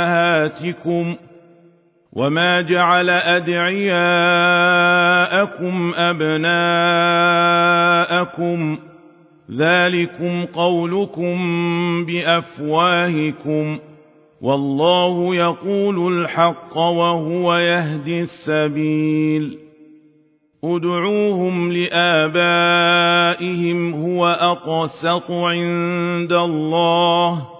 أمهاتكم وما جعل أدعياءكم أبناءكم ذلكم قولكم بأفواهكم والله يقول الحق وهو يهدي السبيل ادعوهم لآبائهم هو أقسط عند الله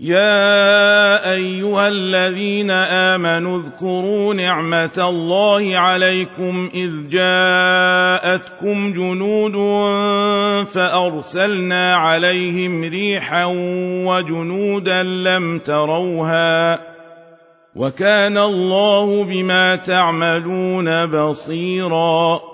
يا أيها الذين آمنوا اذكروا نعمة الله عليكم إذ جاءتكم جنود فأرسلنا عليهم ريحا وجنودا لم تروها وكان الله بما تعملون بصيراً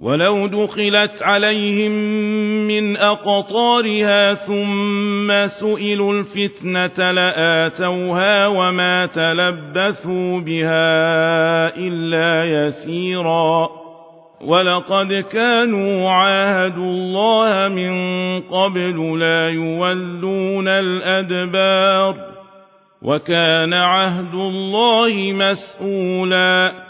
ولو دخلت عليهم من أقطارها ثم سئلوا الفتنة لآتوها وما تلبثوا بها إلا يسيرا ولقد كانوا عاهدوا الله من قبل لا يولون الأدبار وكان عهد الله مسؤولا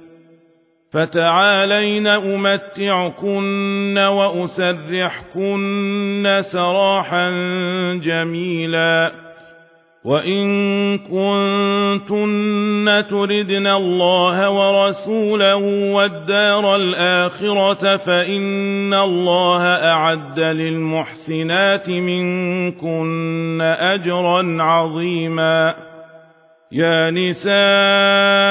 فتعالين أمتعكن وأسرحكن سراحا جميلا وإن كنتن تردن الله ورسوله والدار الآخرة فإن الله أعد للمحسنات منكن أجرا عظيما يا نساء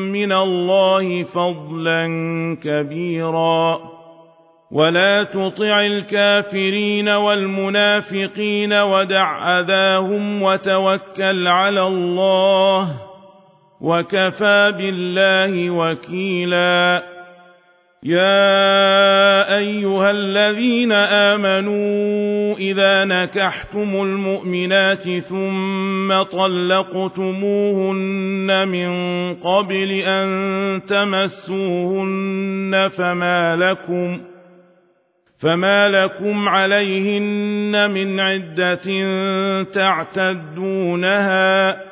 من الله فضلا كبيرا. ولا تطع الكافرين والمنافقين ودع أذاهم وتوكل على الله وكفى بالله وكيلا. يا أيها الذين آمنوا إذا نكحتم المؤمنات ثم طلقتموهن من قبل أن تمسوهن فما لكم فما لكم عليهن من عدة تعتدونها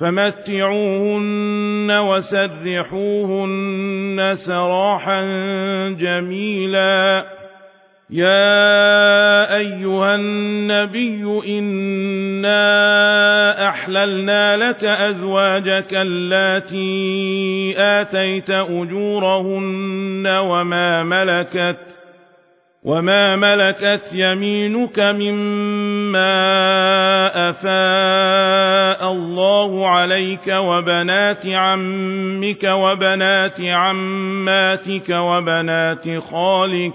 فمتعوهن وسرحوهن سراحا جميلا. يا أيها النبي إنا أحللنا لك أزواجك اللاتي آتيت أجورهن وما ملكت وما ملكت يمينك مما أفاء الله عليك وبنات عمك وبنات عماتك وبنات خالك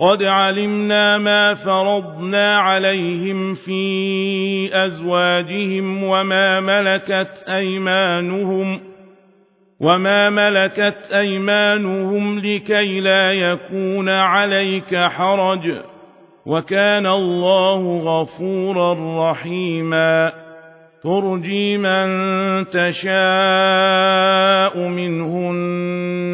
قد علمنا ما فرضنا عليهم في أزواجهم وما ملكت أيمانهم وما ملكت أيمانهم لكي لا يكون عليك حرج وكان الله غفورا رحيما ترجي من تشاء منهن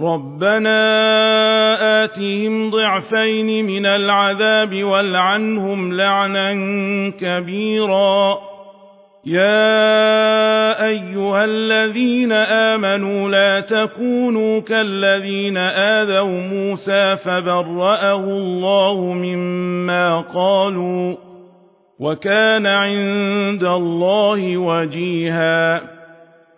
ربنا آتهم ضعفين من العذاب والعنهم لعنا كبيرا يا أيها الذين آمنوا لا تكونوا كالذين آذوا موسى فبرأه الله مما قالوا وكان عند الله وجيها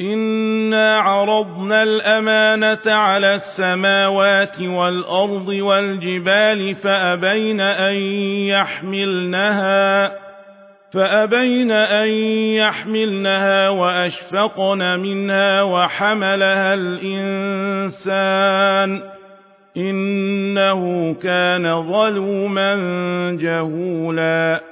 إنا عرضنا الأمانة على السماوات والأرض والجبال فأبين أن يحملنها فأبين أن يحملنها وأشفقن منها وحملها الإنسان إنه كان ظلوما جهولا